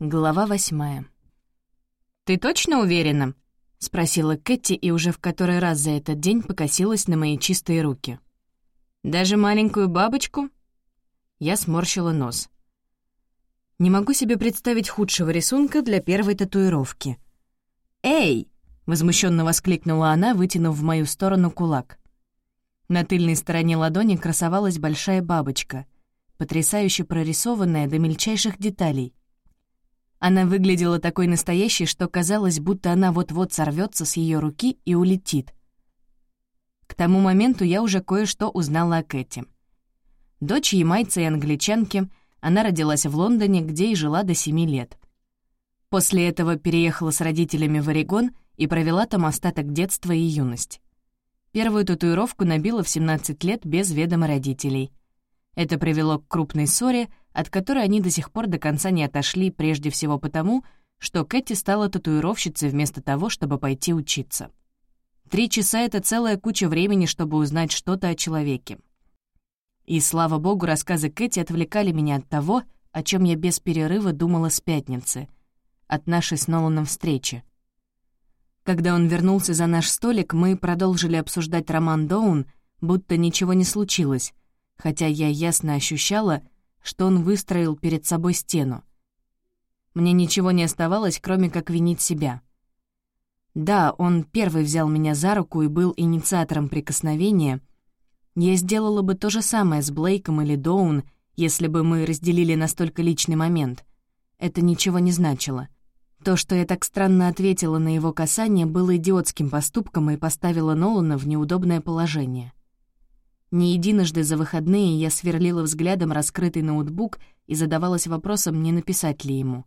Глава восьмая. «Ты точно уверена?» — спросила Кэти и уже в который раз за этот день покосилась на мои чистые руки. «Даже маленькую бабочку?» Я сморщила нос. Не могу себе представить худшего рисунка для первой татуировки. «Эй!» — возмущенно воскликнула она, вытянув в мою сторону кулак. На тыльной стороне ладони красовалась большая бабочка, потрясающе прорисованная до мельчайших деталей. Она выглядела такой настоящей, что казалось, будто она вот-вот сорвется с ее руки и улетит. К тому моменту я уже кое-что узнала о Кэти. Дочь ямайца и англичанки, она родилась в Лондоне, где и жила до семи лет. После этого переехала с родителями в Орегон и провела там остаток детства и юность. Первую татуировку набила в 17 лет без ведома родителей. Это привело к крупной ссоре, от которой они до сих пор до конца не отошли, прежде всего потому, что Кэти стала татуировщицей вместо того, чтобы пойти учиться. Три часа — это целая куча времени, чтобы узнать что-то о человеке. И, слава богу, рассказы Кэти отвлекали меня от того, о чем я без перерыва думала с пятницы, от нашей с Ноланом встречи. Когда он вернулся за наш столик, мы продолжили обсуждать роман Доун, будто ничего не случилось, хотя я ясно ощущала — что он выстроил перед собой стену. Мне ничего не оставалось, кроме как винить себя. Да, он первый взял меня за руку и был инициатором прикосновения. Я сделала бы то же самое с Блейком или Доун, если бы мы разделили настолько личный момент. Это ничего не значило. То, что я так странно ответила на его касание, было идиотским поступком и поставило Нолана в неудобное положение. Не единожды за выходные я сверлила взглядом раскрытый ноутбук и задавалась вопросом, не написать ли ему.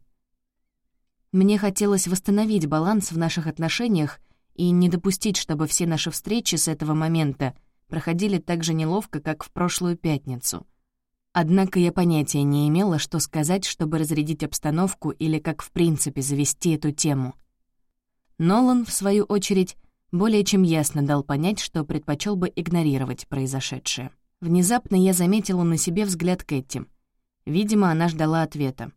Мне хотелось восстановить баланс в наших отношениях и не допустить, чтобы все наши встречи с этого момента проходили так же неловко, как в прошлую пятницу. Однако я понятия не имела, что сказать, чтобы разрядить обстановку или как в принципе завести эту тему. Нолан, в свою очередь, более чем ясно дал понять, что предпочел бы игнорировать произошедшее. Внезапно я заметила на себе взгляд Кэти. Видимо, она ждала ответа.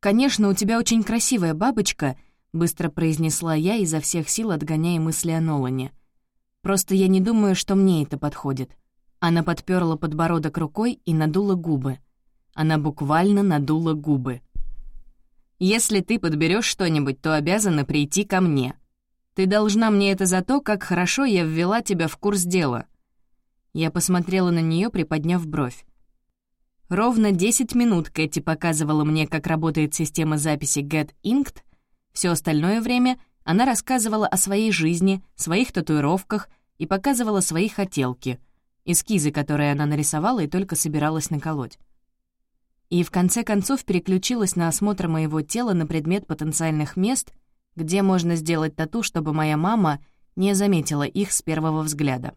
«Конечно, у тебя очень красивая бабочка», — быстро произнесла я, изо всех сил отгоняя мысли о Нолане. «Просто я не думаю, что мне это подходит». Она подперла подбородок рукой и надула губы. Она буквально надула губы. «Если ты подберешь что-нибудь, то обязана прийти ко мне», ты должна мне это за то, как хорошо я ввела тебя в курс дела». Я посмотрела на нее, приподняв бровь. Ровно 10 минут Кэти показывала мне, как работает система записи Get Inked. Все остальное время она рассказывала о своей жизни, своих татуировках и показывала свои хотелки, эскизы, которые она нарисовала и только собиралась наколоть. И в конце концов переключилась на осмотр моего тела на предмет потенциальных мест, где можно сделать тату, чтобы моя мама не заметила их с первого взгляда.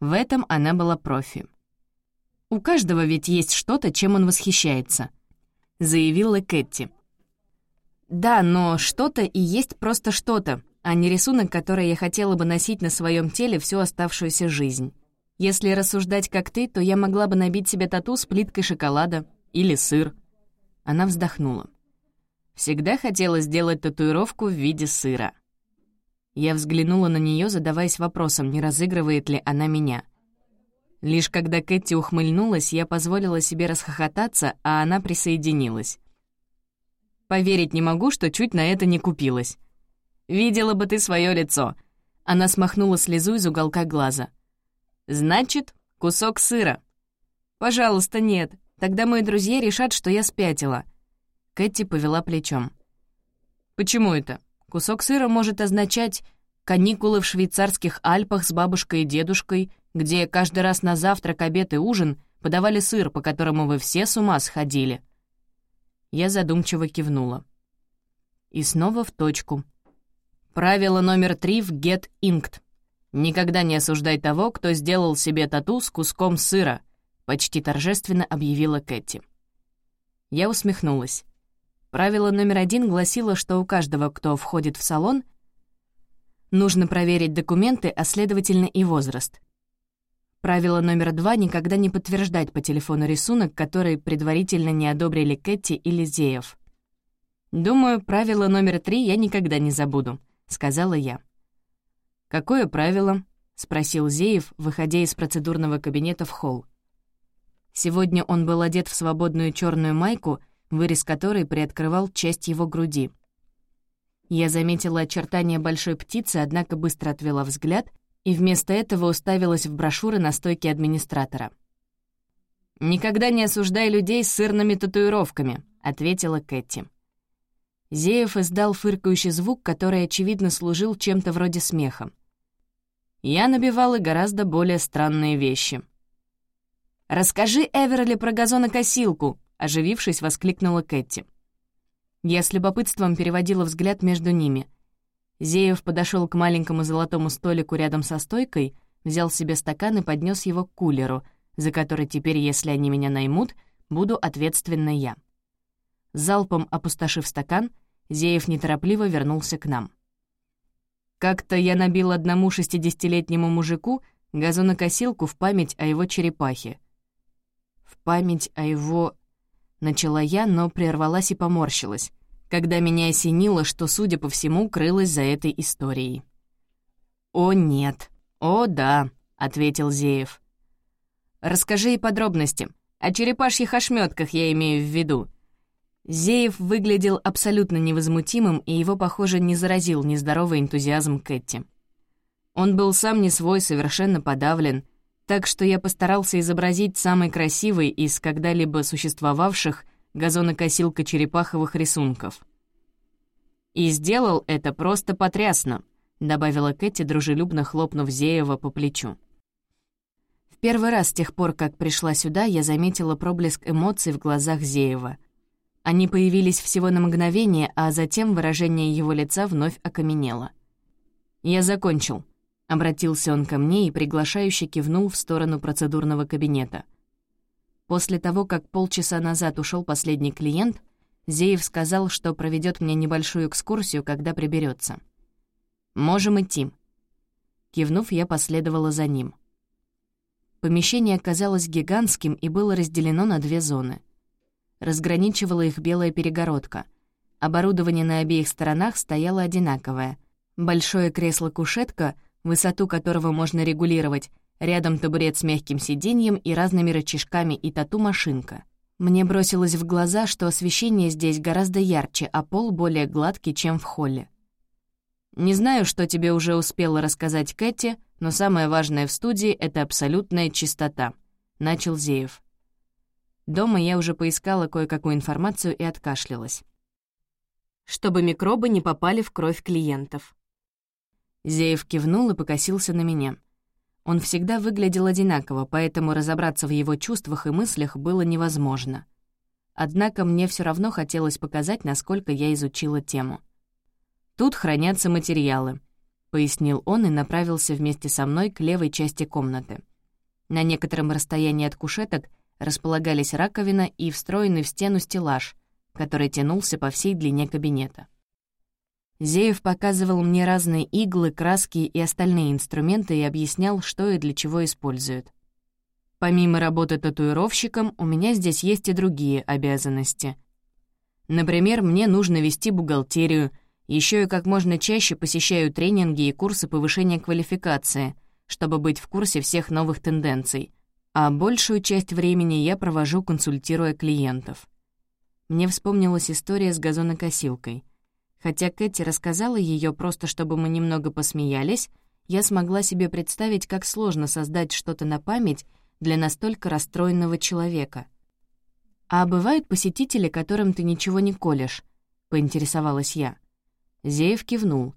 В этом она была профи. «У каждого ведь есть что-то, чем он восхищается», — заявила Кэти. «Да, но что-то и есть просто что-то, а не рисунок, который я хотела бы носить на своем теле всю оставшуюся жизнь. Если рассуждать как ты, то я могла бы набить себе тату с плиткой шоколада или сыр». Она вздохнула. Всегда хотела сделать татуировку в виде сыра. Я взглянула на нее, задаваясь вопросом, не разыгрывает ли она меня. Лишь когда Кэти ухмыльнулась, я позволила себе расхохотаться, а она присоединилась. Поверить не могу, что чуть на это не купилась. «Видела бы ты свое лицо!» Она смахнула слезу из уголка глаза. «Значит, кусок сыра». «Пожалуйста, нет. Тогда мои друзья решат, что я спятила. Кэти повела плечом. «Почему это? Кусок сыра может означать каникулы в швейцарских Альпах с бабушкой и дедушкой, где каждый раз на завтрак, обед и ужин подавали сыр, по которому вы все с ума сходили». Я задумчиво кивнула. И снова в точку. Правило номер три в Get Inked. «Никогда не осуждай того, кто сделал себе тату с куском сыра», — почти торжественно объявила Кэти. Я усмехнулась. Правило номер один гласило, что у каждого, кто входит в салон, нужно проверить документы, а следовательно и возраст. Правило номер два — никогда не подтверждать по телефону рисунок, который предварительно не одобрили Кэти или Зеев. «Думаю, правило номер три я никогда не забуду», — сказала я. «Какое правило?» — спросил Зеев, выходя из процедурного кабинета в холл. Сегодня он был одет в свободную черную майку, вырез которой приоткрывал часть его груди. Я заметила очертания большой птицы, однако быстро отвела взгляд и вместо этого уставилась в брошюры на стойке администратора. «Никогда не осуждай людей с сырными татуировками», — ответила Кэти. Зеев издал фыркающий звук, который, очевидно, служил чем-то вроде смеха. Я набивала гораздо более странные вещи. «Расскажи Эверли про газонокосилку», — оживившись, воскликнула Кэти. Я с любопытством переводила взгляд между ними. Зеев подошел к маленькому золотому столику рядом со стойкой, взял себе стакан и поднес его к кулеру, за который теперь, если они меня наймут, буду ответственна я. Залпом опустошив стакан, Зеев неторопливо вернулся к нам. Как-то я набил одному шестидесятилетнему мужику газонокосилку в память о его черепахе. В память о его Начала я, но прервалась и поморщилась, когда меня осенило, что, судя по всему, крылось за этой историей. «О, нет. О, да», — ответил Зеев. «Расскажи и подробности. О черепашьих ошметках я имею в виду». Зеев выглядел абсолютно невозмутимым, и его, похоже, не заразил нездоровый энтузиазм Кэти. Он был сам не свой, совершенно подавлен, так что я постарался изобразить самый красивый из когда-либо существовавших газонокосилка-черепаховых рисунков. «И сделал это просто потрясно», — добавила Кэти, дружелюбно хлопнув Зеева по плечу. В первый раз с тех пор, как пришла сюда, я заметила проблеск эмоций в глазах Зеева. Они появились всего на мгновение, а затем выражение его лица вновь окаменело. «Я закончил», Обратился он ко мне и приглашающе кивнул в сторону процедурного кабинета. После того, как полчаса назад ушел последний клиент, Зеев сказал, что проведет мне небольшую экскурсию, когда приберется. «Можем идти». Кивнув, я последовала за ним. Помещение оказалось гигантским и было разделено на две зоны. Разграничивала их белая перегородка. Оборудование на обеих сторонах стояло одинаковое. Большое кресло-кушетка — высоту которого можно регулировать, рядом табурет с мягким сиденьем и разными рычажками и тату-машинка. Мне бросилось в глаза, что освещение здесь гораздо ярче, а пол более гладкий, чем в холле. «Не знаю, что тебе уже успела рассказать Кэти, но самое важное в студии — это абсолютная чистота», — начал Зеев. Дома я уже поискала кое-какую информацию и откашлялась. Чтобы микробы не попали в кровь клиентов. Зеев кивнул и покосился на меня. Он всегда выглядел одинаково, поэтому разобраться в его чувствах и мыслях было невозможно. Однако мне все равно хотелось показать, насколько я изучила тему. «Тут хранятся материалы», — пояснил он и направился вместе со мной к левой части комнаты. На некотором расстоянии от кушеток располагались раковина и встроенный в стену стеллаж, который тянулся по всей длине кабинета. Зеев показывал мне разные иглы, краски и остальные инструменты и объяснял, что и для чего используют. Помимо работы татуировщиком, у меня здесь есть и другие обязанности. Например, мне нужно вести бухгалтерию, еще и как можно чаще посещаю тренинги и курсы повышения квалификации, чтобы быть в курсе всех новых тенденций, а большую часть времени я провожу, консультируя клиентов. Мне вспомнилась история с газонокосилкой — Хотя Кэти рассказала ее просто, чтобы мы немного посмеялись, я смогла себе представить, как сложно создать что-то на память для настолько расстроенного человека. «А бывают посетители, которым ты ничего не колешь?» — поинтересовалась я. Зеев кивнул.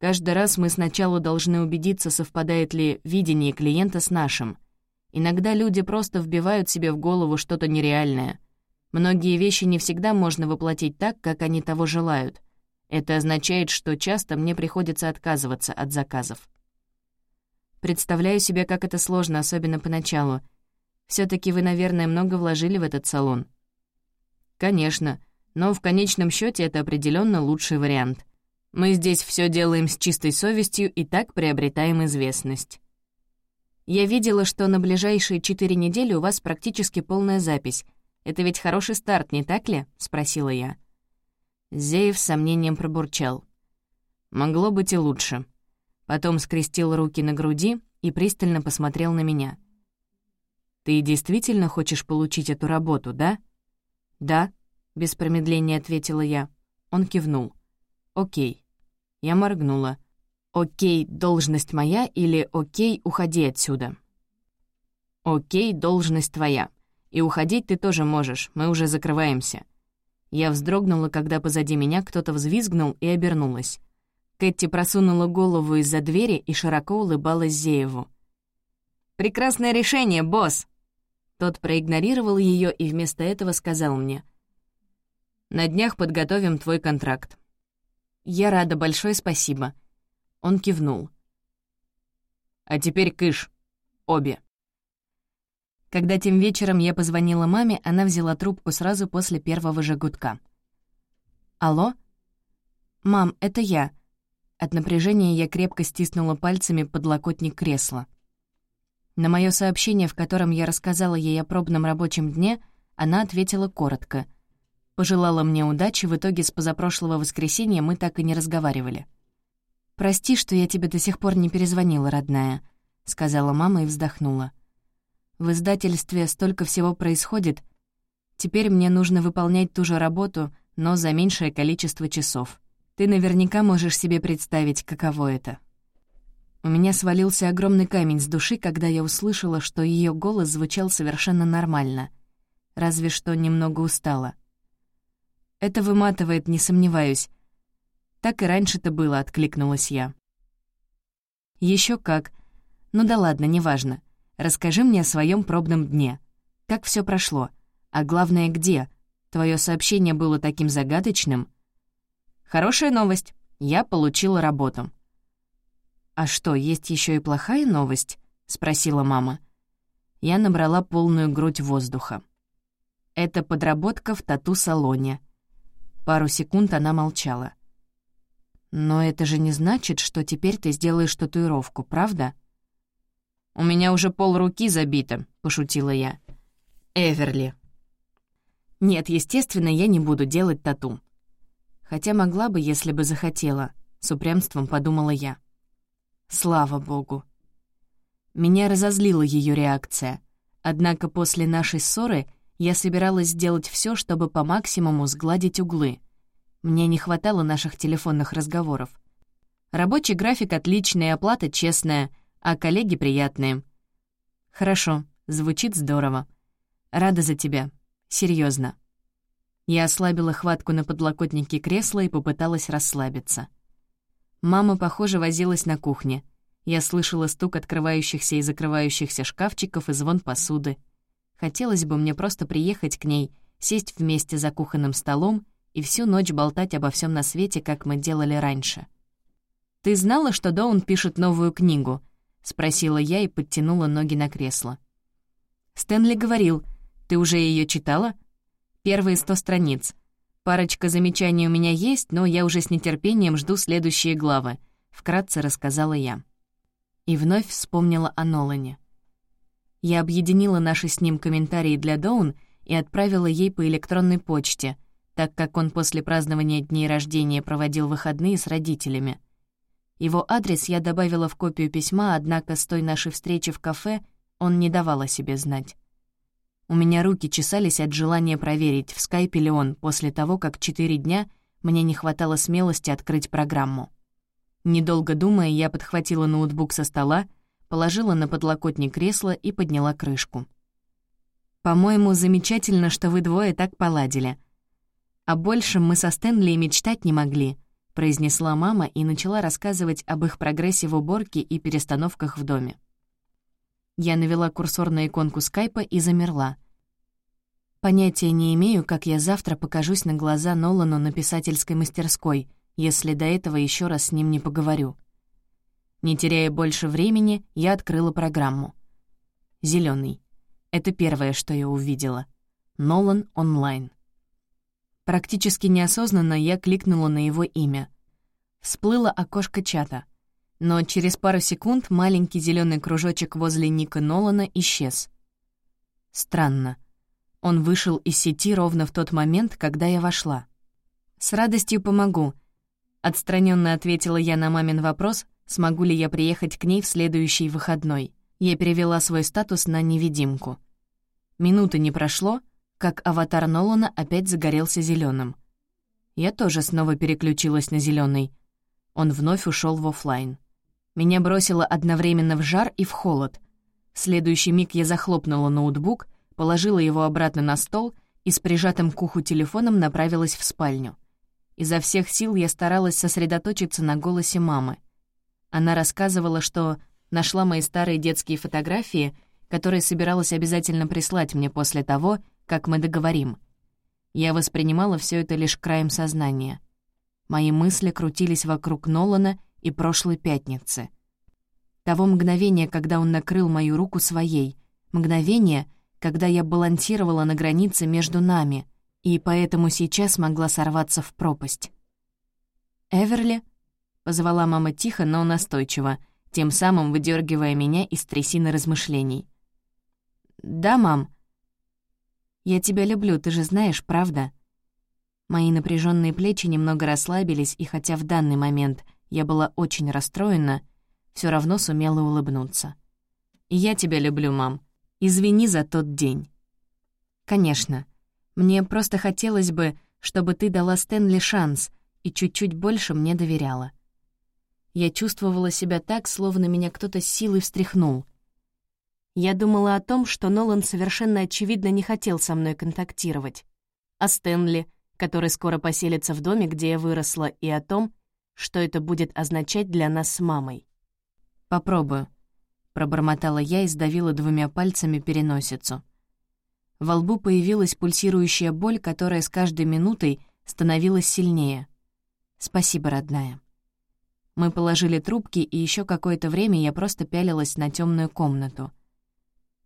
«Каждый раз мы сначала должны убедиться, совпадает ли видение клиента с нашим. Иногда люди просто вбивают себе в голову что-то нереальное. Многие вещи не всегда можно воплотить так, как они того желают. Это означает, что часто мне приходится отказываться от заказов. Представляю себе, как это сложно, особенно поначалу. все таки вы, наверное, много вложили в этот салон. Конечно, но в конечном счете это определенно лучший вариант. Мы здесь все делаем с чистой совестью и так приобретаем известность. Я видела, что на ближайшие четыре недели у вас практически полная запись. Это ведь хороший старт, не так ли?» — спросила я. Зеев с сомнением пробурчал. «Могло быть и лучше». Потом скрестил руки на груди и пристально посмотрел на меня. «Ты действительно хочешь получить эту работу, да?» «Да», — без промедления ответила я. Он кивнул. «Окей». Я моргнула. «Окей, должность моя» или «Окей, уходи отсюда». «Окей, должность твоя. И уходить ты тоже можешь, мы уже закрываемся». Я вздрогнула, когда позади меня кто-то взвизгнул и обернулась. Кэти просунула голову из-за двери и широко улыбалась Зееву. «Прекрасное решение, босс!» Тот проигнорировал ее и вместо этого сказал мне. «На днях подготовим твой контракт». «Я рада, большое спасибо». Он кивнул. «А теперь кыш. Обе». Когда тем вечером я позвонила маме, она взяла трубку сразу после первого же гудка. «Алло?» «Мам, это я». От напряжения я крепко стиснула пальцами подлокотник кресла. На мое сообщение, в котором я рассказала ей о пробном рабочем дне, она ответила коротко. Пожелала мне удачи, в итоге с позапрошлого воскресенья мы так и не разговаривали. «Прости, что я тебе до сих пор не перезвонила, родная», — сказала мама и вздохнула. «В издательстве столько всего происходит. Теперь мне нужно выполнять ту же работу, но за меньшее количество часов. Ты наверняка можешь себе представить, каково это». У меня свалился огромный камень с души, когда я услышала, что ее голос звучал совершенно нормально. Разве что немного устала. «Это выматывает, не сомневаюсь», «Так и раньше-то было», — откликнулась я. Еще как. Ну да ладно, неважно. Расскажи мне о своем пробном дне. Как все прошло? А главное, где? Твое сообщение было таким загадочным. Хорошая новость. Я получила работу. «А что, есть еще и плохая новость?» — спросила мама. Я набрала полную грудь воздуха. «Это подработка в тату-салоне». Пару секунд она молчала. «Но это же не значит, что теперь ты сделаешь татуировку, правда?» «У меня уже пол руки забито», — пошутила я. «Эверли». «Нет, естественно, я не буду делать тату». Хотя могла бы, если бы захотела, — с упрямством подумала я. Слава богу. Меня разозлила ее реакция. Однако после нашей ссоры я собиралась сделать все, чтобы по максимуму сгладить углы. Мне не хватало наших телефонных разговоров. Рабочий график отличный, оплата честная, а коллеги приятные. Хорошо, звучит здорово. Рада за тебя. Серьезно. Я ослабила хватку на подлокотнике кресла и попыталась расслабиться. Мама, похоже, возилась на кухне. Я слышала стук открывающихся и закрывающихся шкафчиков и звон посуды. Хотелось бы мне просто приехать к ней, сесть вместе за кухонным столом и всю ночь болтать обо всем на свете, как мы делали раньше. «Ты знала, что Доун пишет новую книгу?» — спросила я и подтянула ноги на кресло. Стэнли говорил, «Ты уже ее читала?» «Первые сто страниц. Парочка замечаний у меня есть, но я уже с нетерпением жду следующие главы», — вкратце рассказала я. И вновь вспомнила о Нолане. Я объединила наши с ним комментарии для Доун и отправила ей по электронной почте — так как он после празднования дней рождения проводил выходные с родителями. Его адрес я добавила в копию письма, однако с той нашей встречи в кафе он не давал о себе знать. У меня руки чесались от желания проверить, в скайпе ли он, после того, как четыре дня мне не хватало смелости открыть программу. Недолго думая, я подхватила ноутбук со стола, положила на подлокотник кресла и подняла крышку. «По-моему, замечательно, что вы двое так поладили», «О большем мы со Стэнли мечтать не могли», — произнесла мама и начала рассказывать об их прогрессе в уборке и перестановках в доме. Я навела курсор на иконку скайпа и замерла. Понятия не имею, как я завтра покажусь на глаза Нолану на писательской мастерской, если до этого еще раз с ним не поговорю. Не теряя больше времени, я открыла программу. Зеленый. Это первое, что я увидела. Нолан онлайн. Практически неосознанно я кликнула на его имя. Всплыло окошко чата. Но через пару секунд маленький зеленый кружочек возле Ника Нолана исчез. Странно. Он вышел из сети ровно в тот момент, когда я вошла. «С радостью помогу», — отстраненно ответила я на мамин вопрос, смогу ли я приехать к ней в следующий выходной. Я перевела свой статус на невидимку. Минуты не прошло, как аватар Нолана опять загорелся зеленым. Я тоже снова переключилась на зеленый. Он вновь ушел в офлайн. Меня бросило одновременно в жар и в холод. В следующий миг я захлопнула ноутбук, положила его обратно на стол и с прижатым к уху телефоном направилась в спальню. Изо всех сил я старалась сосредоточиться на голосе мамы. Она рассказывала, что нашла мои старые детские фотографии, которые собиралась обязательно прислать мне после того, как мы договорим. Я воспринимала все это лишь краем сознания. Мои мысли крутились вокруг Нолана и прошлой пятницы. Того мгновения, когда он накрыл мою руку своей, мгновение, когда я балансировала на границе между нами, и поэтому сейчас могла сорваться в пропасть. «Эверли?» — позвала мама тихо, но настойчиво, тем самым выдергивая меня из трясины размышлений. «Да, мам», я тебя люблю, ты же знаешь, правда?» Мои напряженные плечи немного расслабились, и хотя в данный момент я была очень расстроена, все равно сумела улыбнуться. «И я тебя люблю, мам. Извини за тот день». «Конечно. Мне просто хотелось бы, чтобы ты дала Стэнли шанс и чуть-чуть больше мне доверяла». Я чувствовала себя так, словно меня кто-то силой встряхнул — я думала о том, что Нолан совершенно очевидно не хотел со мной контактировать. О Стэнли, который скоро поселится в доме, где я выросла, и о том, что это будет означать для нас с мамой. «Попробую», — пробормотала я и сдавила двумя пальцами переносицу. Во лбу появилась пульсирующая боль, которая с каждой минутой становилась сильнее. «Спасибо, родная». Мы положили трубки, и еще какое-то время я просто пялилась на темную комнату —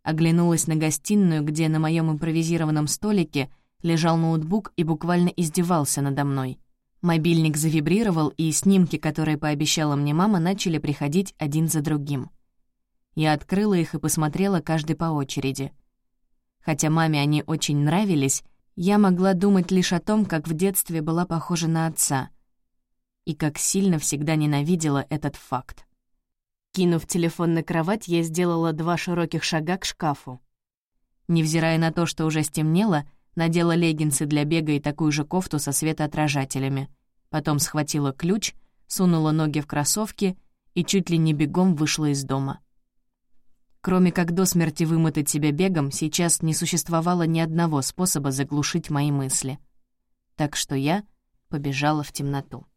Оглянулась на гостиную, где на моем импровизированном столике лежал ноутбук и буквально издевался надо мной. Мобильник завибрировал, и снимки, которые пообещала мне мама, начали приходить один за другим. Я открыла их и посмотрела каждый по очереди. Хотя маме они очень нравились, я могла думать лишь о том, как в детстве была похожа на отца и как сильно всегда ненавидела этот факт. Кинув телефон на кровать, я сделала два широких шага к шкафу. Невзирая на то, что уже стемнело, надела леггинсы для бега и такую же кофту со светоотражателями. Потом схватила ключ, сунула ноги в кроссовки и чуть ли не бегом вышла из дома. Кроме как до смерти вымотать себя бегом, сейчас не существовало ни одного способа заглушить мои мысли. Так что я побежала в темноту.